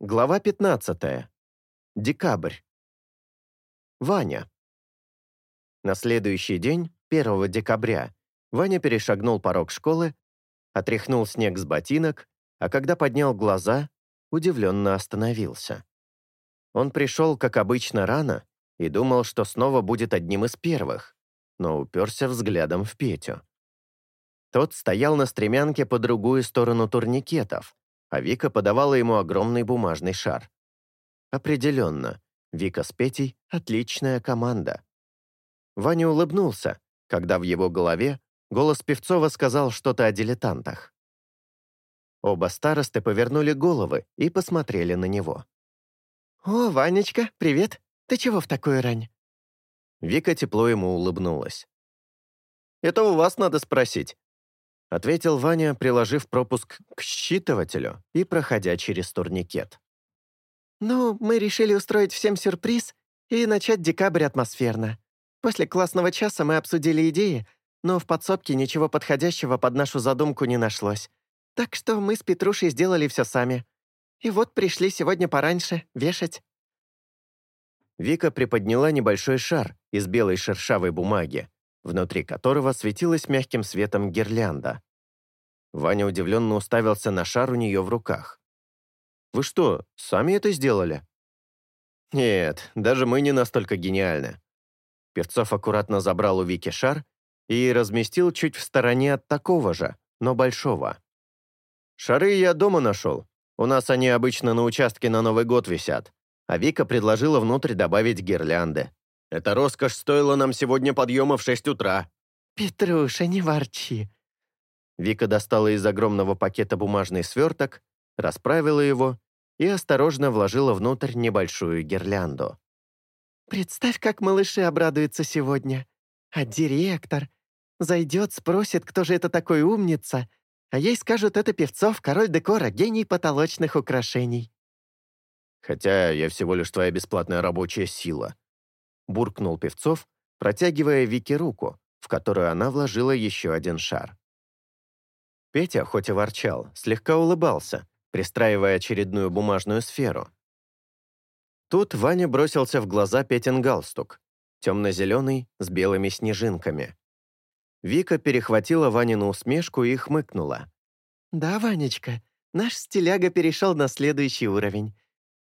Глава 15. Декабрь. Ваня. На следующий день, 1 декабря, Ваня перешагнул порог школы, отряхнул снег с ботинок, а когда поднял глаза, удивленно остановился. Он пришел, как обычно, рано и думал, что снова будет одним из первых, но уперся взглядом в Петю. Тот стоял на стремянке по другую сторону турникетов, а Вика подавала ему огромный бумажный шар. Определенно, Вика с Петей — отличная команда. Ваня улыбнулся, когда в его голове голос Певцова сказал что-то о дилетантах. Оба старосты повернули головы и посмотрели на него. «О, Ванечка, привет! Ты чего в такую рань?» Вика тепло ему улыбнулась. «Это у вас надо спросить. — ответил Ваня, приложив пропуск к считывателю и проходя через турникет. «Ну, мы решили устроить всем сюрприз и начать декабрь атмосферно. После классного часа мы обсудили идеи, но в подсобке ничего подходящего под нашу задумку не нашлось. Так что мы с Петрушей сделали все сами. И вот пришли сегодня пораньше вешать». Вика приподняла небольшой шар из белой шершавой бумаги, внутри которого светилась мягким светом гирлянда. Ваня удивленно уставился на шар у нее в руках. «Вы что, сами это сделали?» «Нет, даже мы не настолько гениальны». Певцов аккуратно забрал у Вики шар и разместил чуть в стороне от такого же, но большого. «Шары я дома нашел. У нас они обычно на участке на Новый год висят, а Вика предложила внутрь добавить гирлянды. Эта роскошь стоила нам сегодня подъема в шесть утра». «Петруша, не ворчи». Вика достала из огромного пакета бумажный сверток, расправила его и осторожно вложила внутрь небольшую гирлянду. «Представь, как малыши обрадуются сегодня. А директор зайдет, спросит, кто же это такой умница, а ей скажут, это Певцов, король декора, гений потолочных украшений». «Хотя я всего лишь твоя бесплатная рабочая сила», буркнул Певцов, протягивая Вике руку, в которую она вложила еще один шар. Петя, хоть и ворчал, слегка улыбался, пристраивая очередную бумажную сферу. Тут Ваня бросился в глаза Петин галстук, темно-зеленый, с белыми снежинками. Вика перехватила Ванину усмешку и хмыкнула. «Да, Ванечка, наш стиляга перешел на следующий уровень.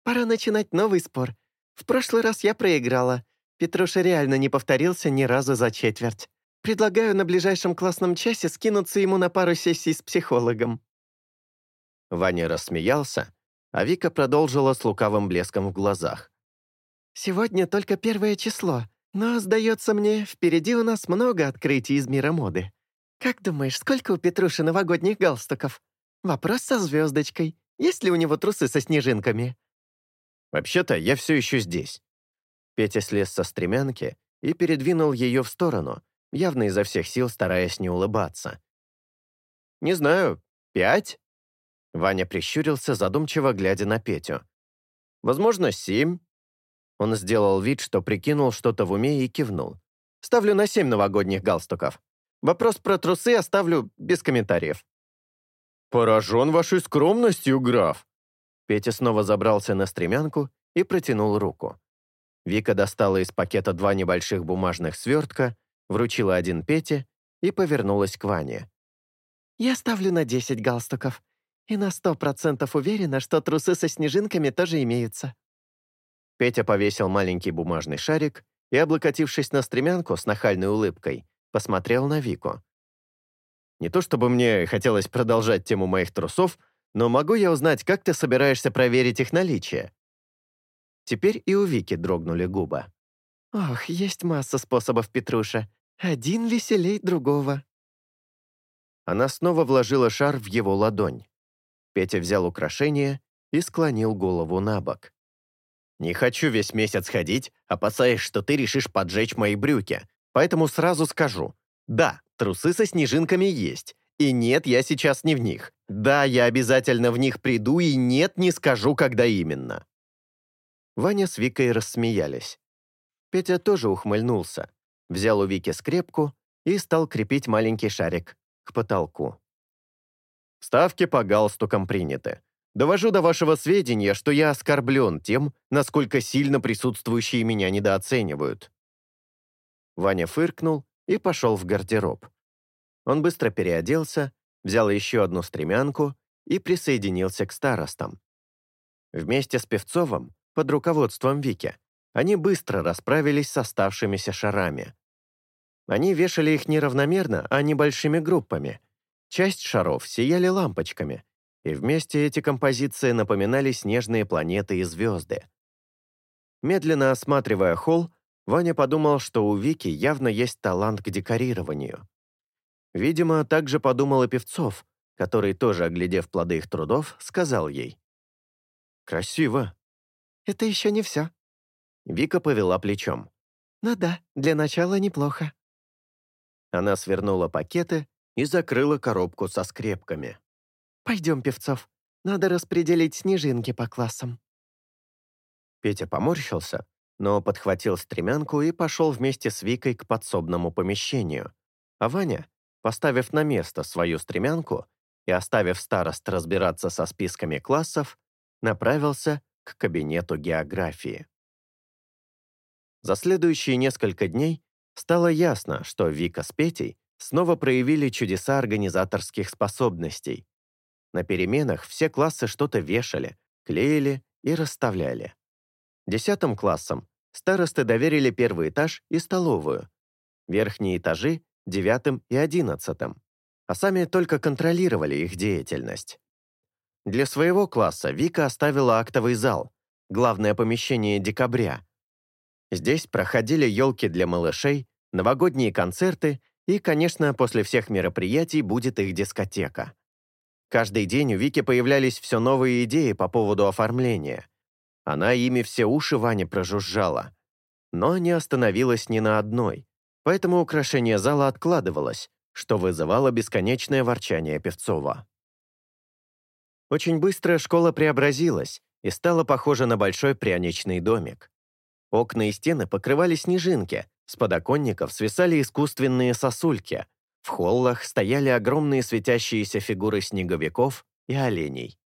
Пора начинать новый спор. В прошлый раз я проиграла, Петруша реально не повторился ни разу за четверть. Предлагаю на ближайшем классном часе скинуться ему на пару сессий с психологом». Ваня рассмеялся, а Вика продолжила с лукавым блеском в глазах. «Сегодня только первое число, но, сдается мне, впереди у нас много открытий из мира моды. Как думаешь, сколько у Петруши новогодних галстуков? Вопрос со звездочкой. Есть ли у него трусы со снежинками?» «Вообще-то я все еще здесь. Петя слез со стремянки и передвинул ее в сторону, явно изо всех сил стараясь не улыбаться. «Не знаю, пять?» Ваня прищурился, задумчиво глядя на Петю. «Возможно, семь?» Он сделал вид, что прикинул что-то в уме и кивнул. «Ставлю на семь новогодних галстуков. Вопрос про трусы оставлю без комментариев». «Поражен вашей скромностью, граф!» Петя снова забрался на стремянку и протянул руку. Вика достала из пакета два небольших бумажных свертка, вручила один Пете и повернулась к Ване. «Я ставлю на 10 галстуков и на сто процентов уверена, что трусы со снежинками тоже имеются». Петя повесил маленький бумажный шарик и, облокотившись на стремянку с нахальной улыбкой, посмотрел на Вику. «Не то чтобы мне хотелось продолжать тему моих трусов, но могу я узнать, как ты собираешься проверить их наличие?» Теперь и у Вики дрогнули губы. «Ох, есть масса способов, Петруша. Один веселей другого». Она снова вложила шар в его ладонь. Петя взял украшение и склонил голову на бок. «Не хочу весь месяц ходить, опасаясь, что ты решишь поджечь мои брюки, поэтому сразу скажу. Да, трусы со снежинками есть, и нет, я сейчас не в них. Да, я обязательно в них приду, и нет, не скажу, когда именно». Ваня с Викой рассмеялись. Петя тоже ухмыльнулся, взял у Вики скрепку и стал крепить маленький шарик к потолку. Ставки по галстукам приняты. Довожу до вашего сведения, что я оскорблен тем, насколько сильно присутствующие меня недооценивают». Ваня фыркнул и пошел в гардероб. Он быстро переоделся, взял еще одну стремянку и присоединился к старостам. Вместе с Певцовым, под руководством Вики, они быстро расправились с оставшимися шарами. Они вешали их неравномерно, а небольшими группами. Часть шаров сияли лампочками, и вместе эти композиции напоминали снежные планеты и звезды. Медленно осматривая холл, Ваня подумал, что у Вики явно есть талант к декорированию. Видимо, также подумал и Певцов, который, тоже оглядев плоды их трудов, сказал ей. «Красиво». «Это еще не все». Вика повела плечом. «Ну да, для начала неплохо». Она свернула пакеты и закрыла коробку со скрепками. «Пойдем, Певцов, надо распределить снежинки по классам». Петя поморщился, но подхватил стремянку и пошел вместе с Викой к подсобному помещению. А Ваня Поставив на место свою стремянку и оставив старост разбираться со списками классов, направился к кабинету географии. За следующие несколько дней стало ясно, что Вика с Петей снова проявили чудеса организаторских способностей. На переменах все классы что-то вешали, клеили и расставляли. Десятым классам старосты доверили первый этаж и столовую. Верхние этажи девятым и одиннадцатым, а сами только контролировали их деятельность. Для своего класса Вика оставила актовый зал, главное помещение декабря. Здесь проходили елки для малышей, новогодние концерты и, конечно, после всех мероприятий будет их дискотека. Каждый день у Вики появлялись все новые идеи по поводу оформления. Она ими все уши Ване прожужжала. Но не остановилась ни на одной поэтому украшение зала откладывалось, что вызывало бесконечное ворчание Певцова. Очень быстро школа преобразилась и стала похожа на большой пряничный домик. Окна и стены покрывали снежинки, с подоконников свисали искусственные сосульки, в холлах стояли огромные светящиеся фигуры снеговиков и оленей.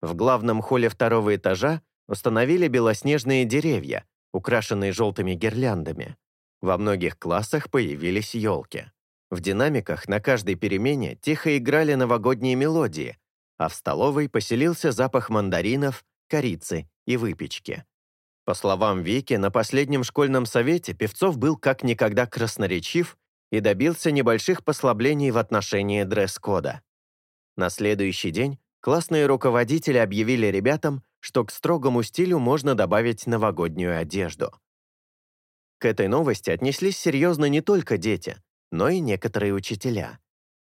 В главном холле второго этажа установили белоснежные деревья, украшенные желтыми гирляндами. Во многих классах появились елки. В динамиках на каждой перемене тихо играли новогодние мелодии, а в столовой поселился запах мандаринов, корицы и выпечки. По словам Вики, на последнем школьном совете Певцов был как никогда красноречив и добился небольших послаблений в отношении дресс-кода. На следующий день классные руководители объявили ребятам, что к строгому стилю можно добавить новогоднюю одежду. К этой новости отнеслись серьезно не только дети, но и некоторые учителя.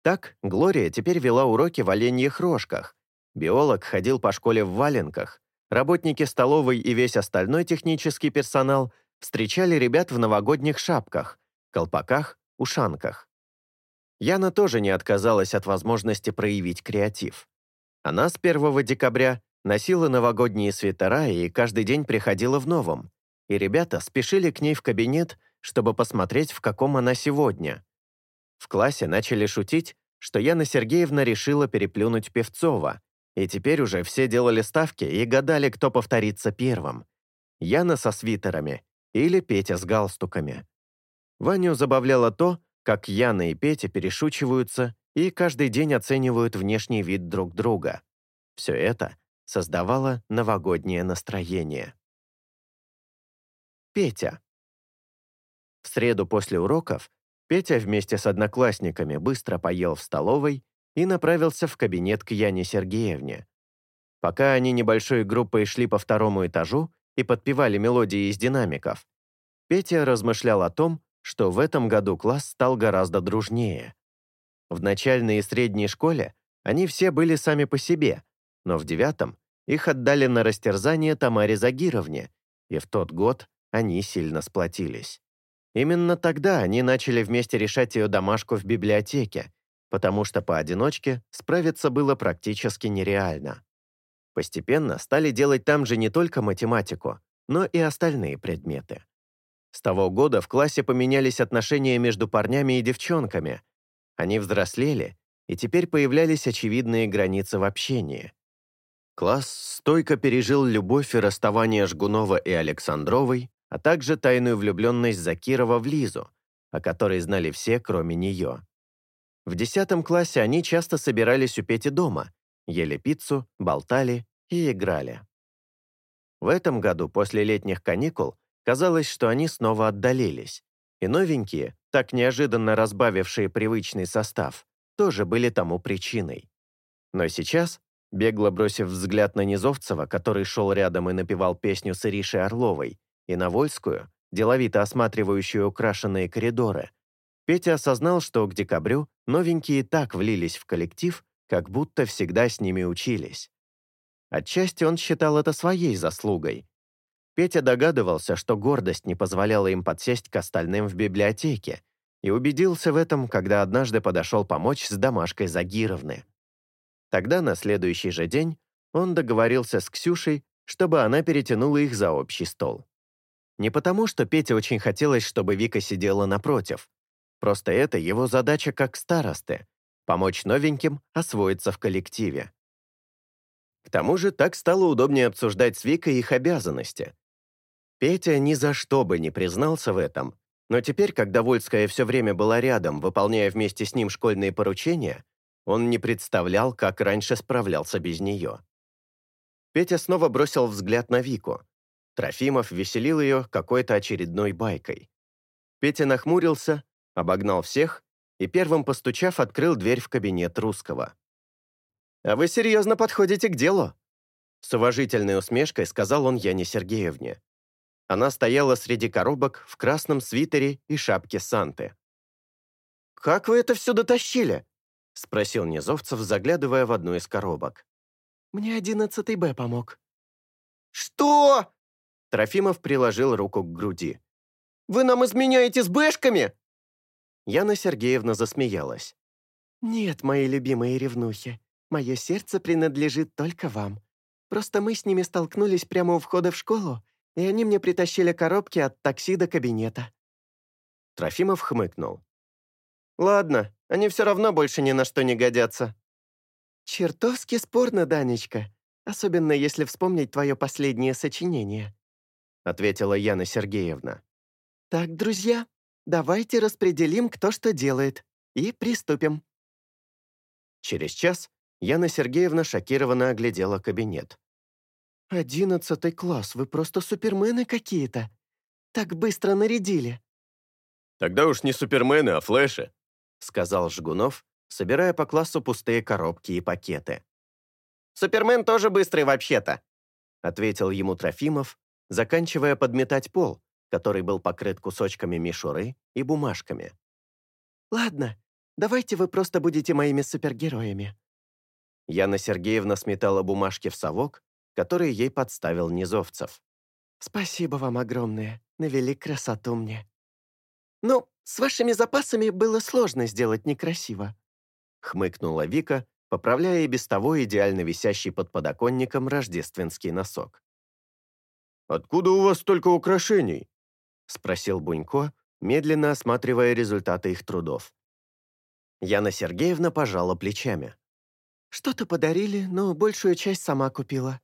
Так, Глория теперь вела уроки в оленьих рожках, биолог ходил по школе в валенках, работники столовой и весь остальной технический персонал встречали ребят в новогодних шапках, колпаках, ушанках. Яна тоже не отказалась от возможности проявить креатив. Она с 1 декабря носила новогодние свитера и каждый день приходила в новом, и ребята спешили к ней в кабинет, чтобы посмотреть, в каком она сегодня. В классе начали шутить, что Яна Сергеевна решила переплюнуть Певцова, и теперь уже все делали ставки и гадали, кто повторится первым. Яна со свитерами или Петя с галстуками. Ваню забавляло то, как Яна и Петя перешучиваются и каждый день оценивают внешний вид друг друга. Все это создавало новогоднее настроение. Петя. В среду после уроков Петя вместе с одноклассниками быстро поел в столовой и направился в кабинет к Яне Сергеевне. Пока они небольшой группой шли по второму этажу и подпевали мелодии из динамиков, Петя размышлял о том, что в этом году класс стал гораздо дружнее. В начальной и средней школе они все были сами по себе, но в девятом их отдали на растерзание Тамаре Загировне, и в тот год они сильно сплотились. Именно тогда они начали вместе решать ее домашку в библиотеке, потому что поодиночке справиться было практически нереально. Постепенно стали делать там же не только математику, но и остальные предметы. С того года в классе поменялись отношения между парнями и девчонками. Они взрослели, и теперь появлялись очевидные границы в общении. Класс стойко пережил любовь и расставание Жгунова и Александровой, а также тайную влюбленность Закирова в Лизу, о которой знали все, кроме нее. В десятом классе они часто собирались у Пети дома, ели пиццу, болтали и играли. В этом году, после летних каникул, казалось, что они снова отдалились, и новенькие, так неожиданно разбавившие привычный состав, тоже были тому причиной. Но сейчас, бегло бросив взгляд на Низовцева, который шел рядом и напевал песню с Иришей Орловой, и на Вольскую, деловито осматривающую украшенные коридоры, Петя осознал, что к декабрю новенькие так влились в коллектив, как будто всегда с ними учились. Отчасти он считал это своей заслугой. Петя догадывался, что гордость не позволяла им подсесть к остальным в библиотеке, и убедился в этом, когда однажды подошел помочь с домашкой Загировны. Тогда, на следующий же день, он договорился с Ксюшей, чтобы она перетянула их за общий стол. Не потому, что Пете очень хотелось, чтобы Вика сидела напротив. Просто это его задача как старосты — помочь новеньким освоиться в коллективе. К тому же так стало удобнее обсуждать с Викой их обязанности. Петя ни за что бы не признался в этом, но теперь, когда Вольская все время была рядом, выполняя вместе с ним школьные поручения, он не представлял, как раньше справлялся без нее. Петя снова бросил взгляд на Вику. Трофимов веселил ее какой-то очередной байкой. Петя нахмурился, обогнал всех и, первым постучав, открыл дверь в кабинет русского. «А вы серьезно подходите к делу?» С уважительной усмешкой сказал он Яне Сергеевне. Она стояла среди коробок в красном свитере и шапке Санты. «Как вы это все дотащили?» — спросил Низовцев, заглядывая в одну из коробок. «Мне одиннадцатый Б помог». «Что?» Трофимов приложил руку к груди. «Вы нам изменяете с бэшками?» Яна Сергеевна засмеялась. «Нет, мои любимые ревнухи, мое сердце принадлежит только вам. Просто мы с ними столкнулись прямо у входа в школу, и они мне притащили коробки от такси до кабинета». Трофимов хмыкнул. «Ладно, они все равно больше ни на что не годятся». «Чертовски спорно, Данечка, особенно если вспомнить твое последнее сочинение», ответила Яна Сергеевна. «Так, друзья, давайте распределим, кто что делает, и приступим». Через час Яна Сергеевна шокированно оглядела кабинет. «Одиннадцатый класс, вы просто супермены какие-то. Так быстро нарядили». «Тогда уж не супермены, а флеши», — сказал Жгунов, собирая по классу пустые коробки и пакеты. «Супермен тоже быстрый вообще-то», — ответил ему Трофимов, заканчивая подметать пол, который был покрыт кусочками мишуры и бумажками. «Ладно, давайте вы просто будете моими супергероями». Яна Сергеевна сметала бумажки в совок, который ей подставил Низовцев. «Спасибо вам огромное, навели красоту мне». «Ну, с вашими запасами было сложно сделать некрасиво», хмыкнула Вика, поправляя и без того идеально висящий под подоконником рождественский носок. «Откуда у вас столько украшений?» Спросил Бунько, медленно осматривая результаты их трудов. Яна Сергеевна пожала плечами. «Что-то подарили, но большую часть сама купила.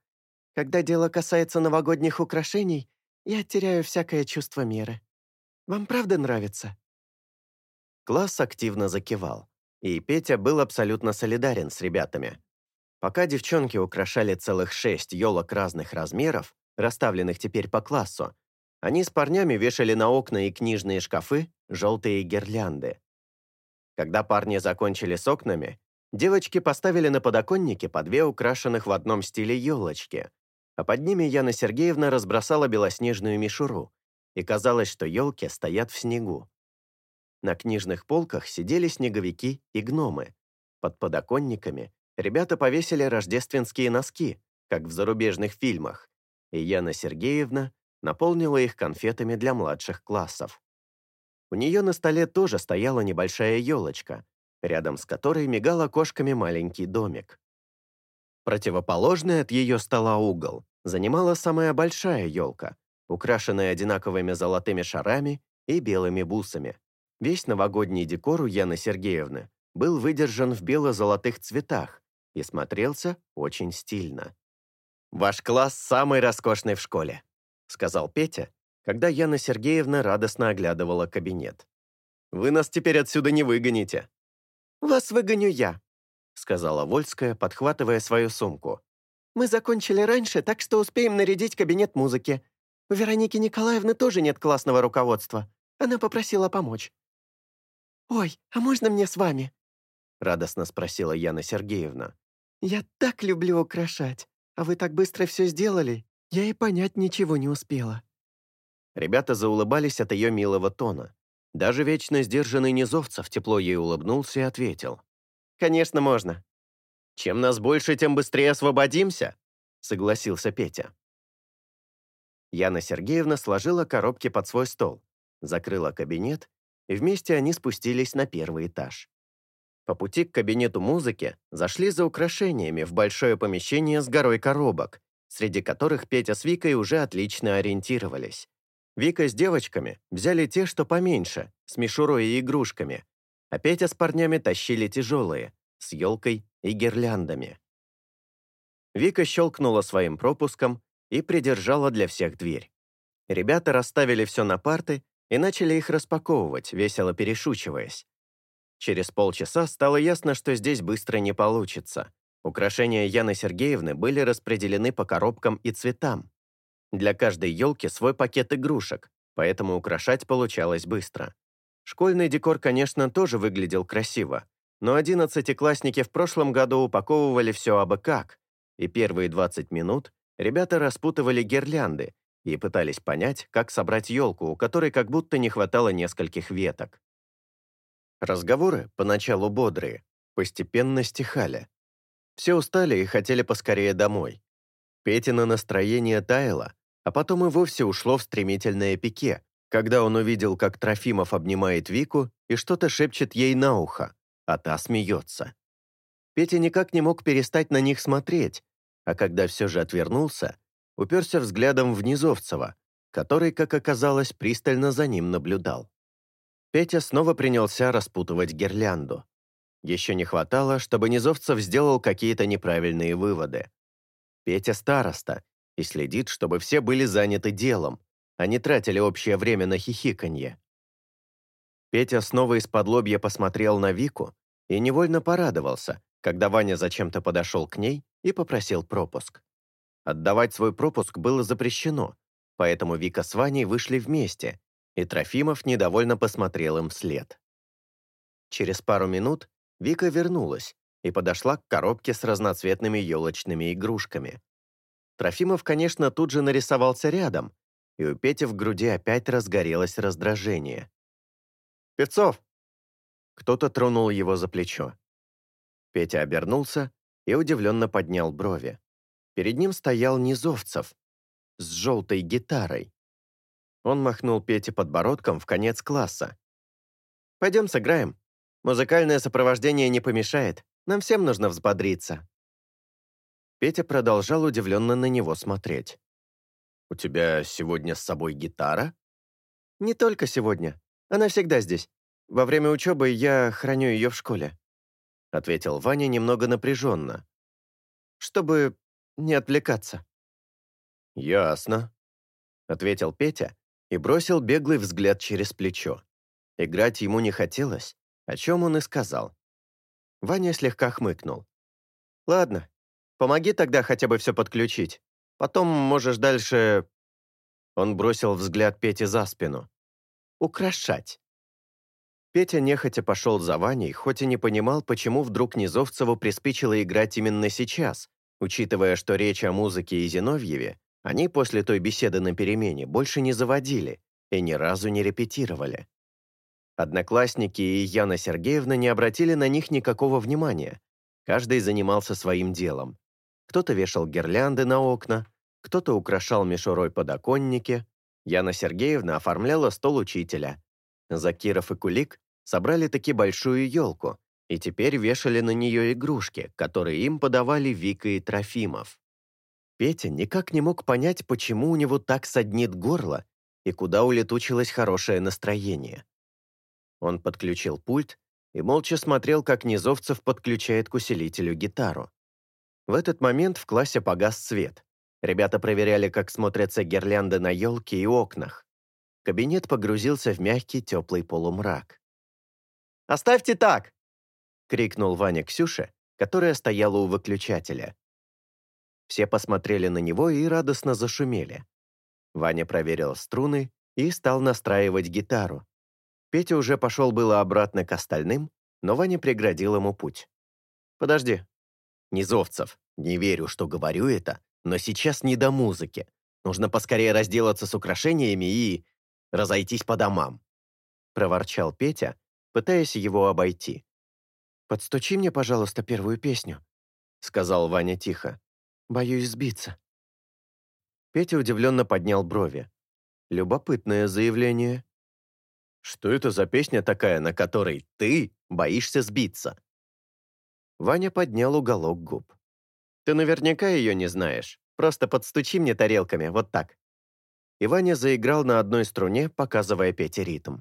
Когда дело касается новогодних украшений, я теряю всякое чувство меры. Вам правда нравится?» Класс активно закивал, и Петя был абсолютно солидарен с ребятами. Пока девчонки украшали целых шесть елок разных размеров, расставленных теперь по классу, они с парнями вешали на окна и книжные шкафы желтые гирлянды. Когда парни закончили с окнами, девочки поставили на подоконнике по две украшенных в одном стиле елочки, а под ними Яна Сергеевна разбросала белоснежную мишуру, и казалось, что елки стоят в снегу. На книжных полках сидели снеговики и гномы. Под подоконниками ребята повесили рождественские носки, как в зарубежных фильмах, и Яна Сергеевна наполнила их конфетами для младших классов. У нее на столе тоже стояла небольшая елочка, рядом с которой мигал окошками маленький домик. Противоположный от ее стола угол занимала самая большая елка, украшенная одинаковыми золотыми шарами и белыми бусами. Весь новогодний декор у Яны Сергеевны был выдержан в бело-золотых цветах и смотрелся очень стильно. «Ваш класс самый роскошный в школе», — сказал Петя, когда Яна Сергеевна радостно оглядывала кабинет. «Вы нас теперь отсюда не выгоните». «Вас выгоню я», — сказала Вольская, подхватывая свою сумку. «Мы закончили раньше, так что успеем нарядить кабинет музыки. У Вероники Николаевны тоже нет классного руководства. Она попросила помочь». «Ой, а можно мне с вами?» — радостно спросила Яна Сергеевна. «Я так люблю украшать. А вы так быстро все сделали, я и понять ничего не успела». Ребята заулыбались от ее милого тона. Даже вечно сдержанный Низовцев тепло ей улыбнулся и ответил. «Конечно, можно. Чем нас больше, тем быстрее освободимся», — согласился Петя. Яна Сергеевна сложила коробки под свой стол, закрыла кабинет, и вместе они спустились на первый этаж. По пути к кабинету музыки зашли за украшениями в большое помещение с горой коробок, среди которых Петя с Викой уже отлично ориентировались. Вика с девочками взяли те, что поменьше, с мишурой и игрушками, а Петя с парнями тащили тяжелые, с елкой и гирляндами. Вика щелкнула своим пропуском и придержала для всех дверь. Ребята расставили все на парты и начали их распаковывать, весело перешучиваясь. Через полчаса стало ясно, что здесь быстро не получится. Украшения Яны Сергеевны были распределены по коробкам и цветам. Для каждой елки свой пакет игрушек, поэтому украшать получалось быстро. Школьный декор, конечно, тоже выглядел красиво, но одиннадцатиклассники в прошлом году упаковывали все абы как, и первые 20 минут ребята распутывали гирлянды и пытались понять, как собрать елку, у которой как будто не хватало нескольких веток. Разговоры, поначалу бодрые, постепенно стихали. Все устали и хотели поскорее домой. Петина настроение таяло, а потом и вовсе ушло в стремительное пике, когда он увидел, как Трофимов обнимает Вику и что-то шепчет ей на ухо, а та смеется. Петя никак не мог перестать на них смотреть, а когда все же отвернулся, уперся взглядом в Низовцева, который, как оказалось, пристально за ним наблюдал. Петя снова принялся распутывать гирлянду. Еще не хватало, чтобы Низовцев сделал какие-то неправильные выводы. Петя староста и следит, чтобы все были заняты делом, а не тратили общее время на хихиканье. Петя снова из-под лобья посмотрел на Вику и невольно порадовался, когда Ваня зачем-то подошел к ней и попросил пропуск. Отдавать свой пропуск было запрещено, поэтому Вика с Ваней вышли вместе, и Трофимов недовольно посмотрел им вслед. Через пару минут Вика вернулась и подошла к коробке с разноцветными елочными игрушками. Трофимов, конечно, тут же нарисовался рядом, и у Пети в груди опять разгорелось раздражение. «Певцов!» Кто-то тронул его за плечо. Петя обернулся и удивленно поднял брови. Перед ним стоял Низовцев с желтой гитарой. Он махнул Пете подбородком в конец класса. «Пойдем сыграем. Музыкальное сопровождение не помешает. Нам всем нужно взбодриться». Петя продолжал удивленно на него смотреть. «У тебя сегодня с собой гитара?» «Не только сегодня. Она всегда здесь. Во время учебы я храню ее в школе», ответил Ваня немного напряженно. «Чтобы не отвлекаться». «Ясно», — ответил Петя и бросил беглый взгляд через плечо. Играть ему не хотелось, о чем он и сказал. Ваня слегка хмыкнул. «Ладно, помоги тогда хотя бы все подключить. Потом можешь дальше...» Он бросил взгляд Пете за спину. «Украшать». Петя нехотя пошел за Ваней, хоть и не понимал, почему вдруг Низовцеву приспичило играть именно сейчас, учитывая, что речь о музыке и Зиновьеве они после той беседы на перемене больше не заводили и ни разу не репетировали. Одноклассники и Яна Сергеевна не обратили на них никакого внимания. Каждый занимался своим делом. Кто-то вешал гирлянды на окна, кто-то украшал мишурой подоконники. Яна Сергеевна оформляла стол учителя. Закиров и Кулик собрали таки большую елку и теперь вешали на нее игрушки, которые им подавали Вика и Трофимов. Петя никак не мог понять, почему у него так саднит горло и куда улетучилось хорошее настроение. Он подключил пульт и молча смотрел, как Низовцев подключает к усилителю гитару. В этот момент в классе погас свет, Ребята проверяли, как смотрятся гирлянды на елке и окнах. Кабинет погрузился в мягкий теплый полумрак. «Оставьте так!» — крикнул Ваня Ксюше, которая стояла у выключателя. Все посмотрели на него и радостно зашумели. Ваня проверил струны и стал настраивать гитару. Петя уже пошел было обратно к остальным, но Ваня преградил ему путь. «Подожди». «Низовцев, не верю, что говорю это, но сейчас не до музыки. Нужно поскорее разделаться с украшениями и разойтись по домам», — проворчал Петя, пытаясь его обойти. «Подстучи мне, пожалуйста, первую песню», — сказал Ваня тихо. «Боюсь сбиться». Петя удивленно поднял брови. Любопытное заявление. «Что это за песня такая, на которой ты боишься сбиться?» Ваня поднял уголок губ. «Ты наверняка ее не знаешь. Просто подстучи мне тарелками, вот так». И Ваня заиграл на одной струне, показывая Пете ритм.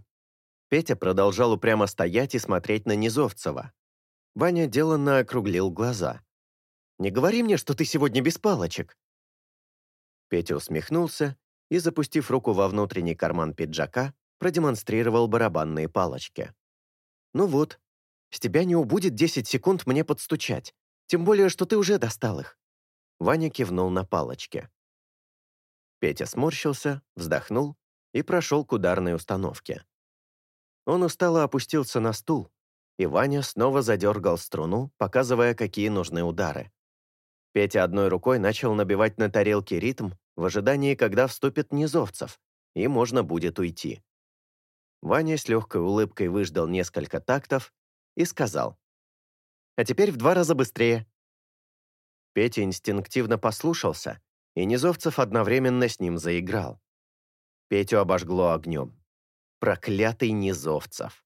Петя продолжал упрямо стоять и смотреть на Низовцева. Ваня деланно округлил глаза. «Не говори мне, что ты сегодня без палочек!» Петя усмехнулся и, запустив руку во внутренний карман пиджака, продемонстрировал барабанные палочки. «Ну вот, с тебя не убудет 10 секунд мне подстучать, тем более, что ты уже достал их». Ваня кивнул на палочки. Петя сморщился, вздохнул и прошел к ударной установке. Он устало опустился на стул, и Ваня снова задергал струну, показывая, какие нужны удары. Петя одной рукой начал набивать на тарелке ритм в ожидании, когда вступит Низовцев, и можно будет уйти. Ваня с легкой улыбкой выждал несколько тактов и сказал, «А теперь в два раза быстрее». Петя инстинктивно послушался, и Низовцев одновременно с ним заиграл. Петю обожгло огнем. Проклятый Низовцев.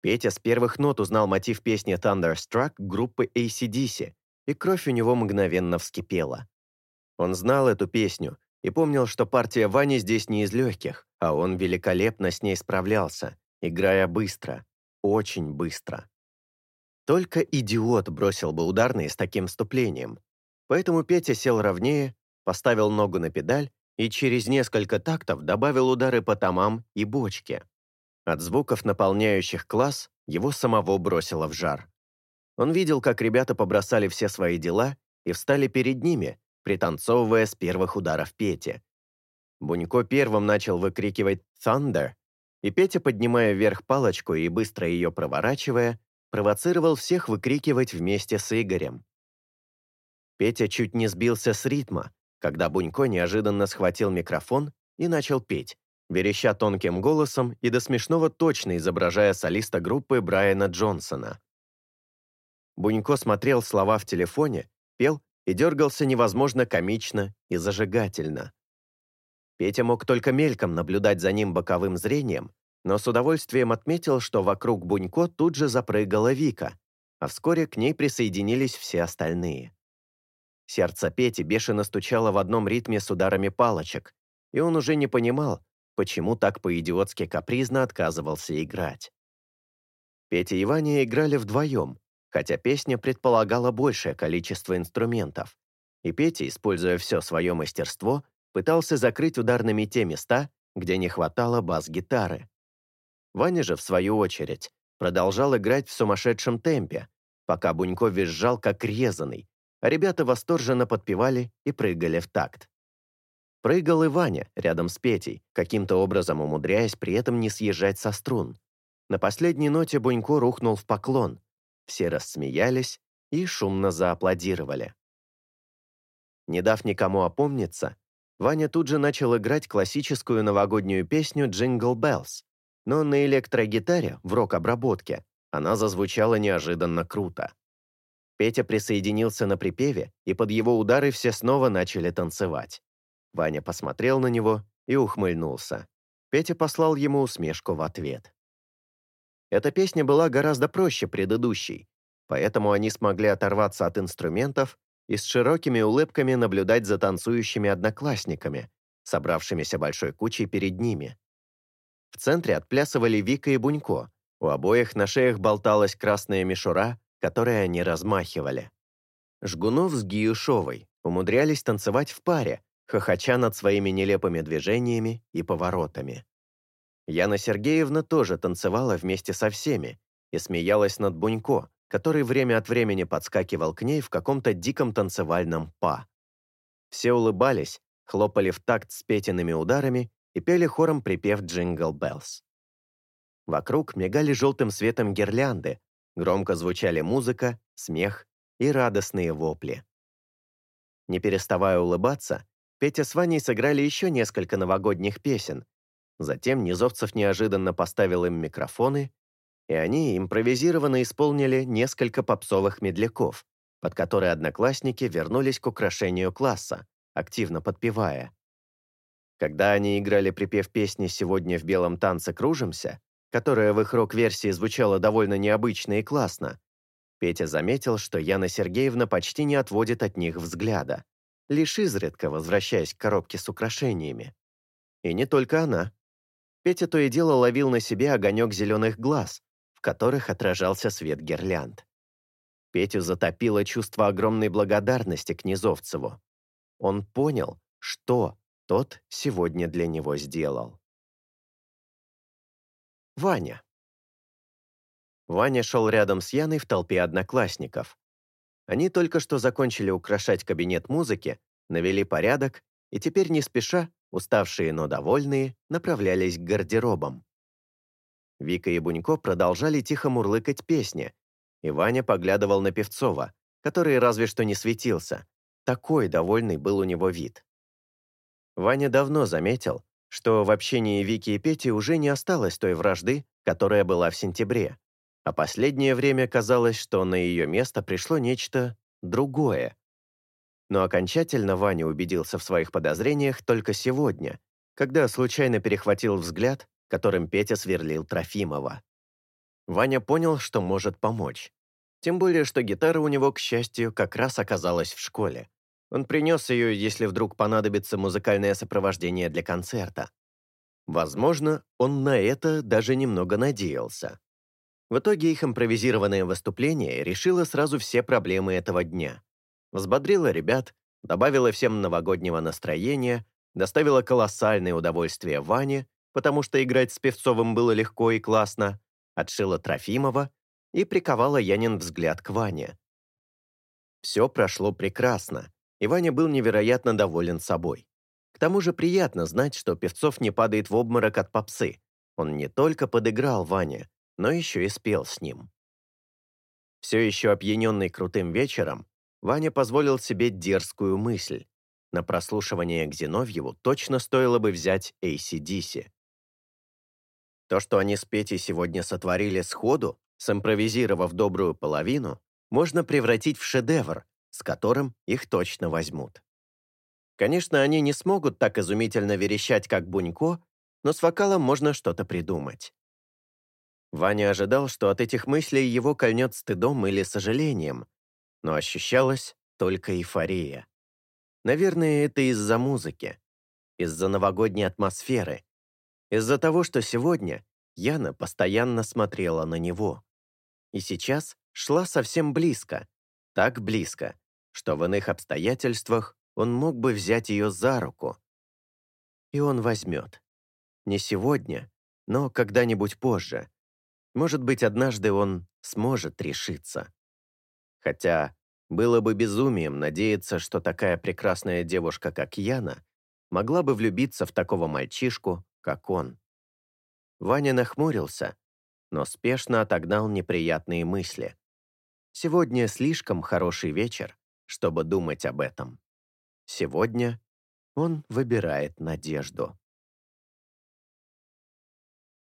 Петя с первых нот узнал мотив песни «Thunderstruck» группы ACDC, и кровь у него мгновенно вскипела. Он знал эту песню и помнил, что партия Вани здесь не из легких, а он великолепно с ней справлялся, играя быстро, очень быстро. Только идиот бросил бы ударные с таким вступлением. Поэтому Петя сел ровнее, поставил ногу на педаль и через несколько тактов добавил удары по томам и бочке. От звуков, наполняющих класс, его самого бросило в жар. Он видел, как ребята побросали все свои дела и встали перед ними, пританцовывая с первых ударов Пети. Бунько первым начал выкрикивать «Thunder», и Петя, поднимая вверх палочку и быстро ее проворачивая, провоцировал всех выкрикивать вместе с Игорем. Петя чуть не сбился с ритма, когда Бунько неожиданно схватил микрофон и начал петь, вереща тонким голосом и до смешного точно изображая солиста группы Брайана Джонсона. Бунько смотрел слова в телефоне, пел и дергался невозможно комично и зажигательно. Петя мог только мельком наблюдать за ним боковым зрением, но с удовольствием отметил, что вокруг Бунько тут же запрыгала Вика, а вскоре к ней присоединились все остальные. Сердце Пети бешено стучало в одном ритме с ударами палочек, и он уже не понимал, почему так по-идиотски капризно отказывался играть. Петя и Ваня играли вдвоем, хотя песня предполагала большее количество инструментов, и Петя, используя все свое мастерство, пытался закрыть ударными те места, где не хватало бас-гитары. Ваня же, в свою очередь, продолжал играть в сумасшедшем темпе, пока Бунько визжал как резанный, а ребята восторженно подпевали и прыгали в такт. Прыгал и Ваня рядом с Петей, каким-то образом умудряясь при этом не съезжать со струн. На последней ноте Бунько рухнул в поклон. Все рассмеялись и шумно зааплодировали. Не дав никому опомниться, Ваня тут же начал играть классическую новогоднюю песню «Jingle Bells», но на электрогитаре, в рок-обработке, она зазвучала неожиданно круто. Петя присоединился на припеве, и под его удары все снова начали танцевать. Ваня посмотрел на него и ухмыльнулся. Петя послал ему усмешку в ответ. Эта песня была гораздо проще предыдущей, поэтому они смогли оторваться от инструментов и с широкими улыбками наблюдать за танцующими одноклассниками, собравшимися большой кучей перед ними. В центре отплясывали Вика и Бунько, у обоих на шеях болталась красная мишура, которой они размахивали. Жгунов с Гиюшовой умудрялись танцевать в паре, хохоча над своими нелепыми движениями и поворотами. Яна Сергеевна тоже танцевала вместе со всеми и смеялась над Бунько, который время от времени подскакивал к ней в каком-то диком танцевальном па. Все улыбались, хлопали в такт с Петиными ударами и пели хором припев «Jingle Bells». Вокруг мигали желтым светом гирлянды, громко звучали музыка, смех и радостные вопли. Не переставая улыбаться, Петя с Ваней сыграли еще несколько новогодних песен. Затем Низовцев неожиданно поставил им микрофоны, и они импровизированно исполнили несколько попсовых медляков, под которые одноклассники вернулись к украшению класса, активно подпевая. Когда они играли припев песни «Сегодня в белом танце кружимся», которая в их рок-версии звучала довольно необычно и классно, Петя заметил, что Яна Сергеевна почти не отводит от них взгляда, лишь изредка возвращаясь к коробке с украшениями. И не только она. Петя то и дело ловил на себе огонек зеленых глаз, которых отражался свет гирлянд. Петю затопило чувство огромной благодарности к Низовцеву. Он понял, что тот сегодня для него сделал. Ваня. Ваня шел рядом с Яной в толпе одноклассников. Они только что закончили украшать кабинет музыки, навели порядок, и теперь не спеша, уставшие, но довольные, направлялись к гардеробам. Вика и Бунько продолжали тихо мурлыкать песни, и Ваня поглядывал на Певцова, который разве что не светился. Такой довольный был у него вид. Ваня давно заметил, что в общении Вики и Пети уже не осталось той вражды, которая была в сентябре, а последнее время казалось, что на ее место пришло нечто другое. Но окончательно Ваня убедился в своих подозрениях только сегодня, когда случайно перехватил взгляд, которым Петя сверлил Трофимова. Ваня понял, что может помочь. Тем более, что гитара у него, к счастью, как раз оказалась в школе. Он принес ее, если вдруг понадобится музыкальное сопровождение для концерта. Возможно, он на это даже немного надеялся. В итоге их импровизированное выступление решило сразу все проблемы этого дня. Взбодрило ребят, добавило всем новогоднего настроения, доставило колоссальное удовольствие Ване, потому что играть с Певцовым было легко и классно, отшила Трофимова и приковала Янин взгляд к Ване. Все прошло прекрасно, и Ваня был невероятно доволен собой. К тому же приятно знать, что Певцов не падает в обморок от попсы. Он не только подыграл Ване, но еще и спел с ним. Все еще опьяненный крутым вечером, Ваня позволил себе дерзкую мысль. На прослушивание к Зиновьеву точно стоило бы взять ACDC. То, что они с Петей сегодня сотворили сходу, симпровизировав добрую половину, можно превратить в шедевр, с которым их точно возьмут. Конечно, они не смогут так изумительно верещать, как Бунько, но с вокалом можно что-то придумать. Ваня ожидал, что от этих мыслей его кольнет стыдом или сожалением, но ощущалась только эйфория. Наверное, это из-за музыки, из-за новогодней атмосферы, из-за того, что сегодня Яна постоянно смотрела на него. И сейчас шла совсем близко, так близко, что в иных обстоятельствах он мог бы взять ее за руку. И он возьмет. Не сегодня, но когда-нибудь позже. Может быть, однажды он сможет решиться. Хотя было бы безумием надеяться, что такая прекрасная девушка, как Яна, могла бы влюбиться в такого мальчишку, как он. Ваня нахмурился, но спешно отогнал неприятные мысли. Сегодня слишком хороший вечер, чтобы думать об этом. Сегодня он выбирает надежду.